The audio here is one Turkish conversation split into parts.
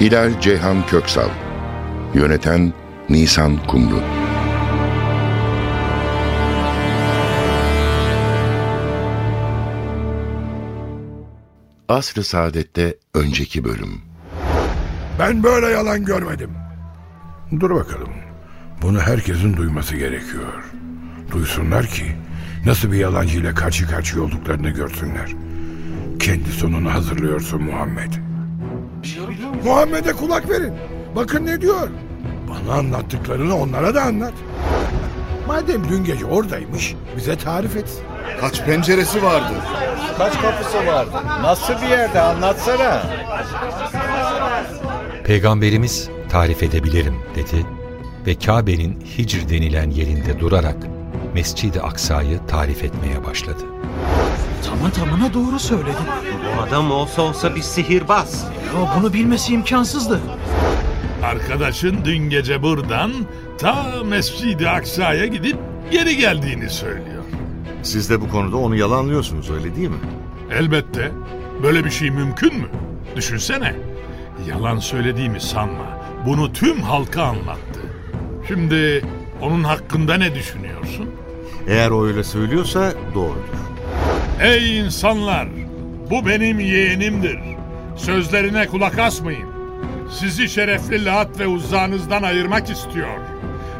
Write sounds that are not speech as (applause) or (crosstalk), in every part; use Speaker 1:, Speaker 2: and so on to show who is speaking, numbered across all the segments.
Speaker 1: Hilal Ceyhan Köksal Yöneten Nisan Kumru Asr-ı Saadet'te önceki bölüm
Speaker 2: Ben böyle yalan görmedim. Dur bakalım. Bunu herkesin duyması gerekiyor. Duysunlar ki nasıl bir yalancıyla karşı karşıya olduklarını görsünler. Kendi sonunu hazırlıyorsun Muhammed. Muhammed'e kulak verin. Bakın ne diyor. Bana anlattıklarını onlara da anlat. Madem dün gece oradaymış bize tarif et.
Speaker 3: Kaç penceresi vardı?
Speaker 4: Kaç kapısı vardı? Nasıl bir yerde anlatsana.
Speaker 5: Peygamberimiz tarif edebilirim dedi ve Kabe'nin Hicr denilen yerinde durarak Mescid-i Aksa'yı tarif etmeye başladı.
Speaker 6: Tamam tamına doğru söyledin.
Speaker 7: Bu adam olsa olsa bir sihirbaz.
Speaker 6: Ya bunu bilmesi imkansızdı.
Speaker 8: Arkadaşın dün gece buradan ta Mescid-i Aksa'ya gidip geri geldiğini söylüyor.
Speaker 3: Siz de bu konuda onu yalanlıyorsunuz öyle değil mi?
Speaker 8: Elbette. Böyle bir şey mümkün mü? Düşünsene. Yalan söylediğimi sanma. Bunu tüm halka anlattı. Şimdi onun hakkında ne düşünüyorsun?
Speaker 3: Eğer o öyle söylüyorsa doğrudur.
Speaker 8: Ey insanlar! Bu benim yeğenimdir. Sözlerine kulak asmayın. Sizi şerefli Lat ve uzzanızdan ayırmak istiyor.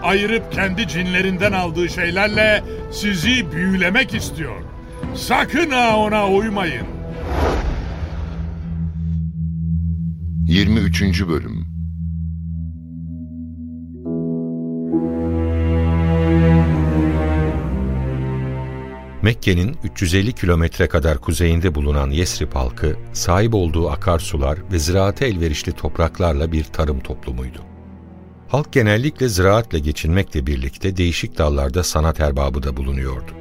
Speaker 8: Ayırıp kendi cinlerinden aldığı şeylerle sizi büyülemek istiyor. Sakın ha ona uymayın.
Speaker 1: 23. Bölüm
Speaker 5: Mekke'nin 350 kilometre kadar kuzeyinde bulunan Yesrib halkı, sahip olduğu akarsular ve ziraate elverişli topraklarla bir tarım toplumuydu. Halk genellikle ziraatle geçinmekle birlikte değişik dallarda sanat erbabı da bulunuyordu.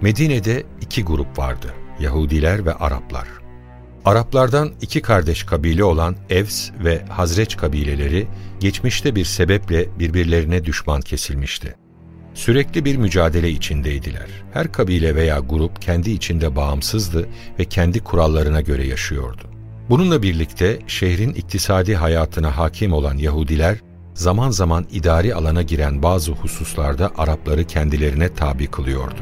Speaker 5: Medine'de iki grup vardı, Yahudiler ve Araplar. Araplardan iki kardeş kabile olan Evs ve Hazreç kabileleri geçmişte bir sebeple birbirlerine düşman kesilmişti. Sürekli bir mücadele içindeydiler. Her kabile veya grup kendi içinde bağımsızdı ve kendi kurallarına göre yaşıyordu. Bununla birlikte şehrin iktisadi hayatına hakim olan Yahudiler, zaman zaman idari alana giren bazı hususlarda Arapları kendilerine tabi kılıyordu.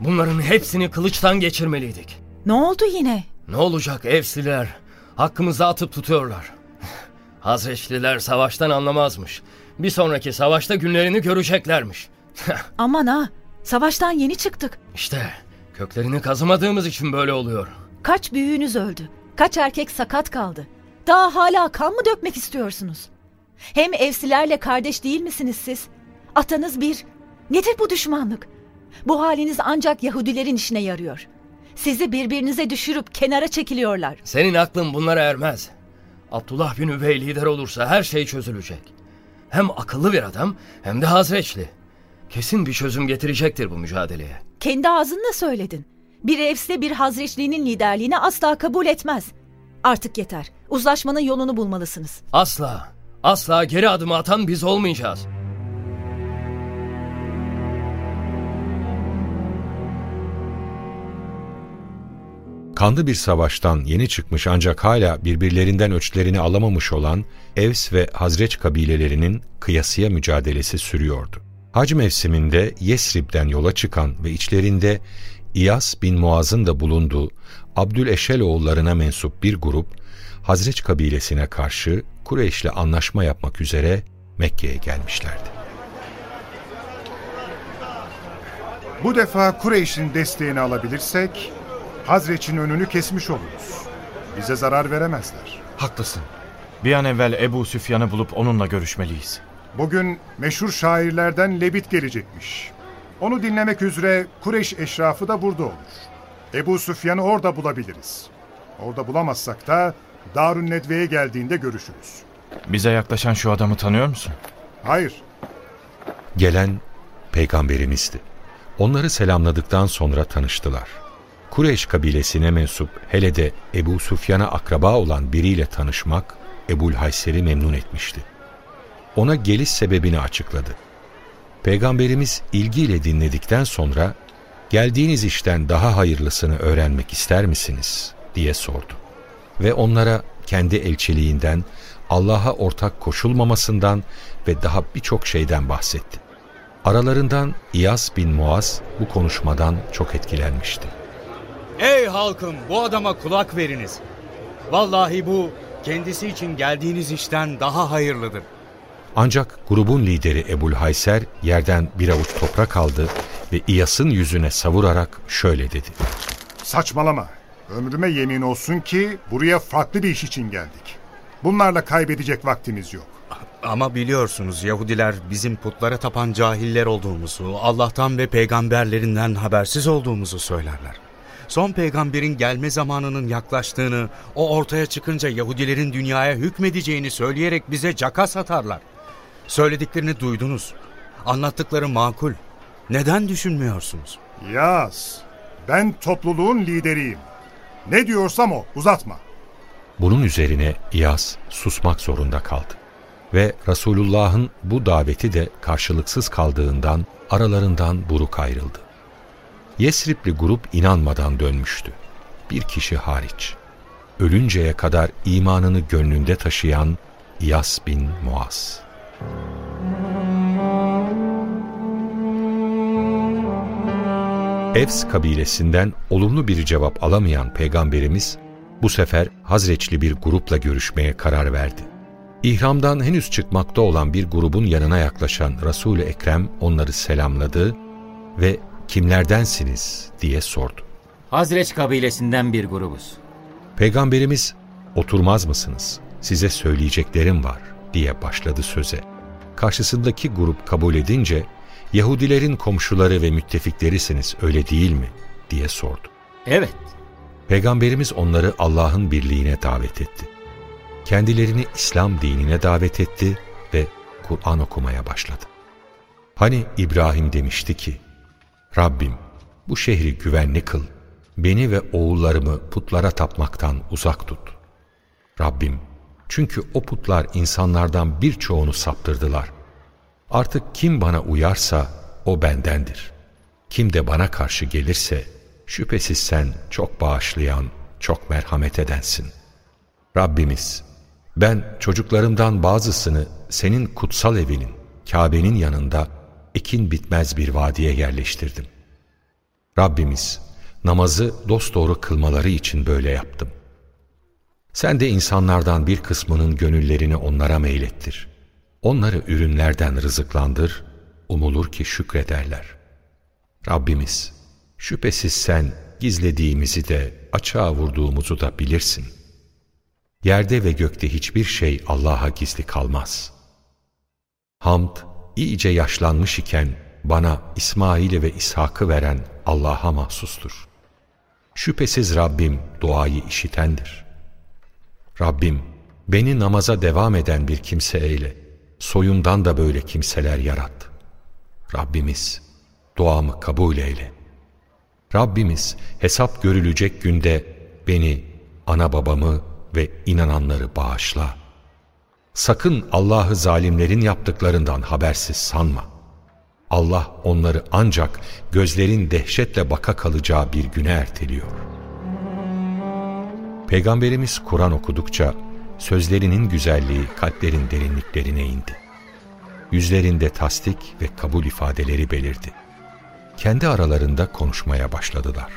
Speaker 9: Bunların hepsini kılıçtan geçirmeliydik.
Speaker 10: Ne oldu yine?
Speaker 9: Ne olacak Evsliler? Hakkımızı atıp tutuyorlar. (laughs) Hazreçliler savaştan anlamazmış. Bir sonraki savaşta günlerini göreceklermiş. (laughs)
Speaker 10: Aman ha, savaştan yeni çıktık.
Speaker 9: İşte köklerini kazımadığımız için böyle oluyor.
Speaker 10: Kaç büyüğünüz öldü, kaç erkek sakat kaldı. Daha hala kan mı dökmek istiyorsunuz? Hem evsilerle kardeş değil misiniz siz? Atanız bir. Nedir bu düşmanlık? Bu haliniz ancak Yahudilerin işine yarıyor. Sizi birbirinize düşürüp kenara çekiliyorlar.
Speaker 9: Senin aklın bunlara ermez. Abdullah bin Übey lider olursa her şey çözülecek. Hem akıllı bir adam hem de hazreçli. Kesin bir çözüm getirecektir bu mücadeleye.
Speaker 10: Kendi ağzınla söyledin. Bir evse bir hazreçliğinin liderliğini asla kabul etmez. Artık yeter. Uzlaşmanın yolunu bulmalısınız.
Speaker 9: Asla, asla geri adımı atan biz olmayacağız.
Speaker 5: Kanlı bir savaştan yeni çıkmış ancak hala birbirlerinden öçlerini alamamış olan Evs ve Hazreç kabilelerinin kıyasıya mücadelesi sürüyordu. Hac mevsiminde Yesrib'den yola çıkan ve içlerinde İyas bin Muaz'ın da bulunduğu Abdüleşel oğullarına mensup bir grup, Hazreç kabilesine karşı Kureyş'le anlaşma yapmak üzere Mekke'ye gelmişlerdi.
Speaker 11: Bu defa Kureyş'in desteğini alabilirsek Hazreç'in önünü kesmiş oluruz. Bize zarar veremezler.
Speaker 4: Haklısın. Bir an evvel Ebu Süfyan'ı bulup onunla görüşmeliyiz.
Speaker 11: Bugün meşhur şairlerden Lebit gelecekmiş. Onu dinlemek üzere Kureyş eşrafı da burada olur. Ebu Süfyan'ı orada bulabiliriz. Orada bulamazsak da Darun Nedve'ye geldiğinde görüşürüz.
Speaker 12: Bize yaklaşan şu adamı tanıyor musun?
Speaker 11: Hayır.
Speaker 5: Gelen peygamberimizdi. Onları selamladıktan sonra tanıştılar. Kureyş kabilesine mensup hele de Ebu Sufyan'a akraba olan biriyle tanışmak Ebul Hayser'i memnun etmişti. Ona geliş sebebini açıkladı. Peygamberimiz ilgiyle dinledikten sonra geldiğiniz işten daha hayırlısını öğrenmek ister misiniz diye sordu. Ve onlara kendi elçiliğinden, Allah'a ortak koşulmamasından ve daha birçok şeyden bahsetti. Aralarından İyas bin Muaz bu konuşmadan çok etkilenmişti.
Speaker 13: Ey halkım bu adama kulak veriniz. Vallahi bu kendisi için geldiğiniz işten daha hayırlıdır.
Speaker 5: Ancak grubun lideri Ebul Hayser yerden bir avuç toprak aldı ve İyas'ın yüzüne savurarak şöyle dedi.
Speaker 11: Saçmalama. Ömrüme yemin olsun ki buraya farklı bir iş için geldik. Bunlarla kaybedecek vaktimiz yok.
Speaker 13: Ama biliyorsunuz Yahudiler bizim putlara tapan cahiller olduğumuzu, Allah'tan ve peygamberlerinden habersiz olduğumuzu söylerler. Son peygamberin gelme zamanının yaklaştığını, o ortaya çıkınca Yahudilerin dünyaya hükmedeceğini söyleyerek bize caka satarlar. Söylediklerini duydunuz. Anlattıkları makul. Neden düşünmüyorsunuz?
Speaker 11: Yaz. Ben topluluğun lideriyim. Ne diyorsam o. Uzatma.
Speaker 5: Bunun üzerine İyas susmak zorunda kaldı. Ve Resulullah'ın bu daveti de karşılıksız kaldığından aralarından buruk ayrıldı. Yesripli grup inanmadan dönmüştü. Bir kişi hariç. Ölünceye kadar imanını gönlünde taşıyan İyas bin Muaz. Evs kabilesinden olumlu bir cevap alamayan peygamberimiz bu sefer Hazreçli bir grupla görüşmeye karar verdi. İhramdan henüz çıkmakta olan bir grubun yanına yaklaşan Resul-i Ekrem onları selamladı ve kimlerdensiniz diye sordu.
Speaker 14: Hazreç kabilesinden bir grubuz.
Speaker 5: Peygamberimiz oturmaz mısınız? Size söyleyeceklerim var diye başladı söze. Karşısındaki grup kabul edince Yahudilerin komşuları ve müttefiklerisiniz öyle değil mi diye sordu.
Speaker 14: Evet.
Speaker 5: Peygamberimiz onları Allah'ın birliğine davet etti. Kendilerini İslam dinine davet etti ve Kur'an okumaya başladı. Hani İbrahim demişti ki, Rabbim bu şehri güvenli kıl, beni ve oğullarımı putlara tapmaktan uzak tut. Rabbim, çünkü o putlar insanlardan birçoğunu saptırdılar. Artık kim bana uyarsa o bendendir. Kim de bana karşı gelirse şüphesiz sen çok bağışlayan, çok merhamet edensin. Rabbimiz, ben çocuklarımdan bazısını senin kutsal evinin, Kabe'nin yanında ekin bitmez bir vadiye yerleştirdim. Rabbimiz, namazı dosdoğru kılmaları için böyle yaptım. Sen de insanlardan bir kısmının gönüllerini onlara meylettir. Onları ürünlerden rızıklandır, umulur ki şükrederler. Rabbimiz, şüphesiz sen gizlediğimizi de açığa vurduğumuzu da bilirsin. Yerde ve gökte hiçbir şey Allah'a gizli kalmaz. Hamd, iyice yaşlanmış iken bana İsmail'i ve İshak'ı veren Allah'a mahsustur. Şüphesiz Rabbim duayı işitendir. Rabbim, beni namaza devam eden bir kimse eyle. Soyumdan da böyle kimseler yarat. Rabbimiz, duamı kabul eyle. Rabbimiz, hesap görülecek günde beni, ana babamı ve inananları bağışla. Sakın Allah'ı zalimlerin yaptıklarından habersiz sanma. Allah onları ancak gözlerin dehşetle baka kalacağı bir güne erteliyor. Peygamberimiz Kur'an okudukça sözlerinin güzelliği kalplerin derinliklerine indi. Yüzlerinde tasdik ve kabul ifadeleri belirdi. Kendi aralarında konuşmaya başladılar.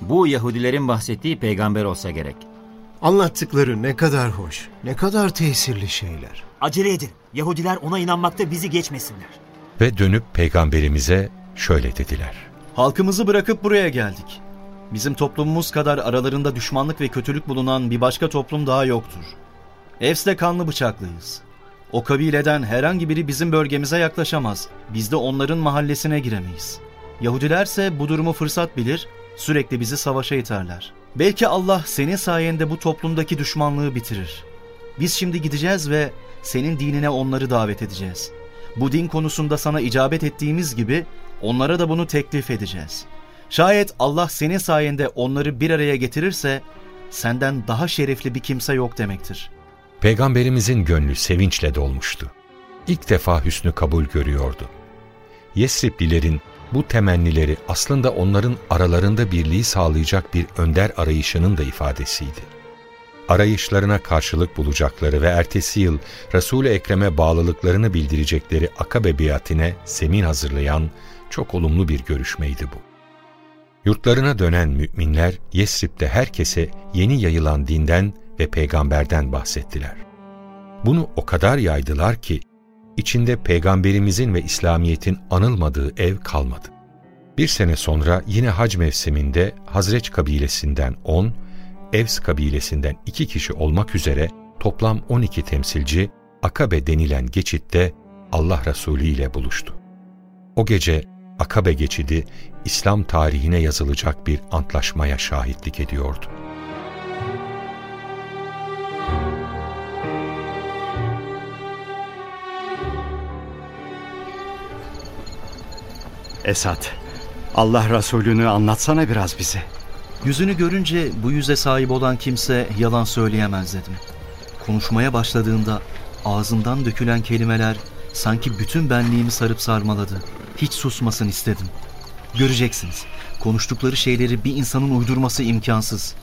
Speaker 14: Bu Yahudilerin bahsettiği peygamber olsa gerek.
Speaker 15: Anlattıkları ne kadar hoş, ne kadar tesirli şeyler.
Speaker 6: Acele edin. Yahudiler ona inanmakta bizi geçmesinler.
Speaker 5: Ve dönüp peygamberimize şöyle dediler.
Speaker 16: Halkımızı bırakıp buraya geldik. Bizim toplumumuz kadar aralarında düşmanlık ve kötülük bulunan bir başka toplum daha yoktur. Evs'le kanlı bıçaklıyız. O kabileden herhangi biri bizim bölgemize yaklaşamaz. Biz de onların mahallesine giremeyiz. Yahudilerse bu durumu fırsat bilir, sürekli bizi savaşa iterler. Belki Allah senin sayende bu toplumdaki düşmanlığı bitirir. Biz şimdi gideceğiz ve senin dinine onları davet edeceğiz. Bu din konusunda sana icabet ettiğimiz gibi onlara da bunu teklif edeceğiz. Şayet Allah senin sayende onları bir araya getirirse senden daha şerefli bir kimse yok demektir.
Speaker 5: Peygamberimizin gönlü sevinçle dolmuştu. İlk defa hüsnü kabul görüyordu. Yesriplilerin bu temennileri aslında onların aralarında birliği sağlayacak bir önder arayışının da ifadesiydi. Arayışlarına karşılık bulacakları ve ertesi yıl Resul-i Ekrem'e bağlılıklarını bildirecekleri Akabe biatine semin hazırlayan çok olumlu bir görüşmeydi bu. Yurtlarına dönen müminler Yesrib'de herkese yeni yayılan dinden ve peygamberden bahsettiler. Bunu o kadar yaydılar ki içinde peygamberimizin ve İslamiyet'in anılmadığı ev kalmadı. Bir sene sonra yine hac mevsiminde Hazreç kabilesinden 10, Evs kabilesinden 2 kişi olmak üzere toplam 12 temsilci Akabe denilen geçitte Allah Resulü ile buluştu. O gece Akabe geçidi İslam tarihine yazılacak bir antlaşmaya şahitlik ediyordu.
Speaker 17: Esat, Allah Resulü'nü anlatsana biraz bize.
Speaker 16: Yüzünü görünce bu yüze sahip olan kimse yalan söyleyemez dedim. Konuşmaya başladığında ağzından dökülen kelimeler sanki bütün benliğimi sarıp sarmaladı. Hiç susmasın istedim. Göreceksiniz. Konuştukları şeyleri bir insanın uydurması imkansız.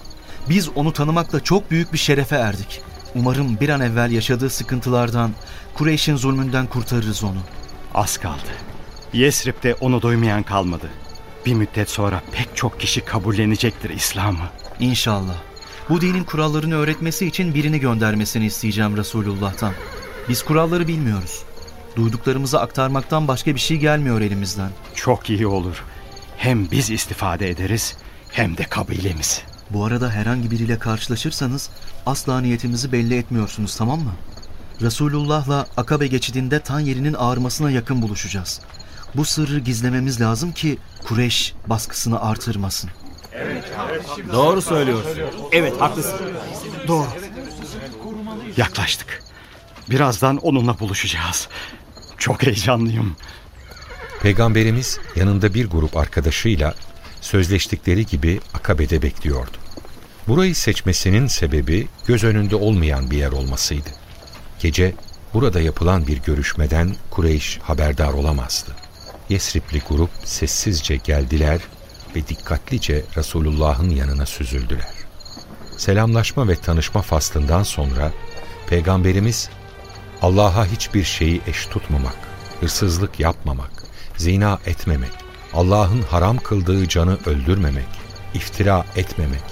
Speaker 16: Biz onu tanımakla çok büyük bir şerefe erdik. Umarım bir an evvel yaşadığı sıkıntılardan, Kureyş'in zulmünden kurtarırız onu.
Speaker 17: Az kaldı. Yesrib'de onu duymayan kalmadı. Bir müddet sonra pek çok kişi kabullenecektir İslam'ı.
Speaker 16: İnşallah. Bu dinin kurallarını öğretmesi için birini göndermesini isteyeceğim Resulullah'tan. Biz kuralları bilmiyoruz. Duyduklarımızı aktarmaktan başka bir şey gelmiyor elimizden.
Speaker 17: Çok iyi olur. Hem biz istifade ederiz hem de kabilemiz.
Speaker 16: Bu arada herhangi biriyle karşılaşırsanız asla niyetimizi belli etmiyorsunuz tamam mı? Resulullah'la Akabe geçidinde tan yerinin ağırmasına yakın buluşacağız. Bu sırrı gizlememiz lazım ki Kureş baskısını artırmasın.
Speaker 6: Doğru söylüyorsun. Evet haklısın. Doğru.
Speaker 17: Yaklaştık. Birazdan onunla buluşacağız. Çok heyecanlıyım.
Speaker 5: Peygamberimiz yanında bir grup arkadaşıyla sözleştikleri gibi Akabe'de bekliyordu. Burayı seçmesinin sebebi göz önünde olmayan bir yer olmasıydı. Gece burada yapılan bir görüşmeden Kureyş haberdar olamazdı. Yesripli grup sessizce geldiler ve dikkatlice Resulullah'ın yanına süzüldüler. Selamlaşma ve tanışma faslından sonra Peygamberimiz Allah'a hiçbir şeyi eş tutmamak, hırsızlık yapmamak, zina etmemek, Allah'ın haram kıldığı canı öldürmemek, iftira etmemek,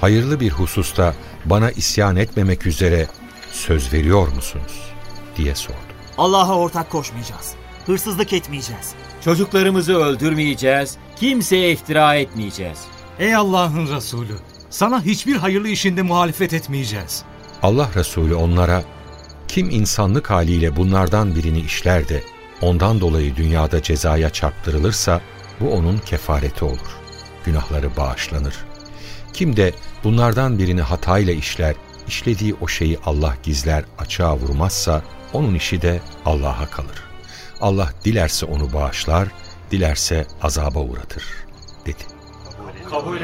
Speaker 5: hayırlı bir hususta bana isyan etmemek üzere söz veriyor musunuz? diye sordu.
Speaker 6: Allah'a ortak koşmayacağız. Hırsızlık etmeyeceğiz.
Speaker 14: Çocuklarımızı öldürmeyeceğiz, kimseye iftira etmeyeceğiz.
Speaker 18: Ey Allah'ın Resulü, sana hiçbir hayırlı işinde muhalefet etmeyeceğiz.
Speaker 5: Allah Resulü onlara, kim insanlık haliyle bunlardan birini işler de ondan dolayı dünyada cezaya çarptırılırsa bu onun kefareti olur. Günahları bağışlanır. Kim de bunlardan birini hatayla işler, işlediği o şeyi Allah gizler, açığa vurmazsa onun işi de Allah'a kalır. Allah dilerse onu bağışlar, dilerse azaba uğratır, dedi.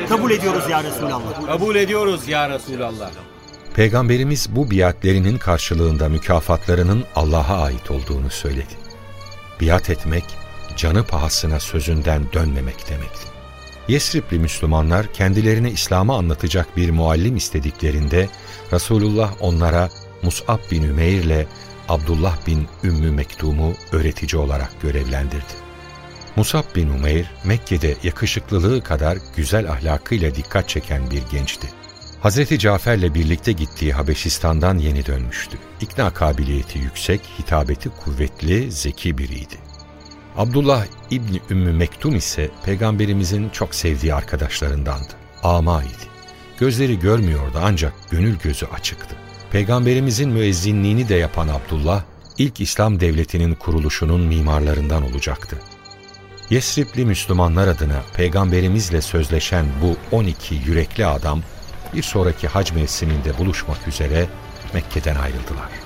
Speaker 6: Kabul ediyoruz ya Resulallah.
Speaker 14: Kabul ediyoruz ya Resulallah.
Speaker 5: Peygamberimiz bu biatlerinin karşılığında mükafatlarının Allah'a ait olduğunu söyledi. Biat etmek, canı pahasına sözünden dönmemek demekti. Yesripli Müslümanlar kendilerine İslam'ı anlatacak bir muallim istediklerinde Resulullah onlara Mus'ab bin Ümeyr ile Abdullah bin Ümmü Mektum'u öğretici olarak görevlendirdi. Musab bin Umeyr, Mekke'de yakışıklılığı kadar güzel ahlakıyla dikkat çeken bir gençti. Hazreti Cafer'le birlikte gittiği Habeşistan'dan yeni dönmüştü. İkna kabiliyeti yüksek, hitabeti kuvvetli, zeki biriydi. Abdullah İbni Ümmü Mektum ise Peygamberimizin çok sevdiği arkadaşlarındandı. Ama idi. Gözleri görmüyordu ancak gönül gözü açıktı. Peygamberimizin müezzinliğini de yapan Abdullah, ilk İslam devletinin kuruluşunun mimarlarından olacaktı. Yesribli Müslümanlar adına peygamberimizle sözleşen bu 12 yürekli adam bir sonraki hac mevsiminde buluşmak üzere Mekke'den ayrıldılar.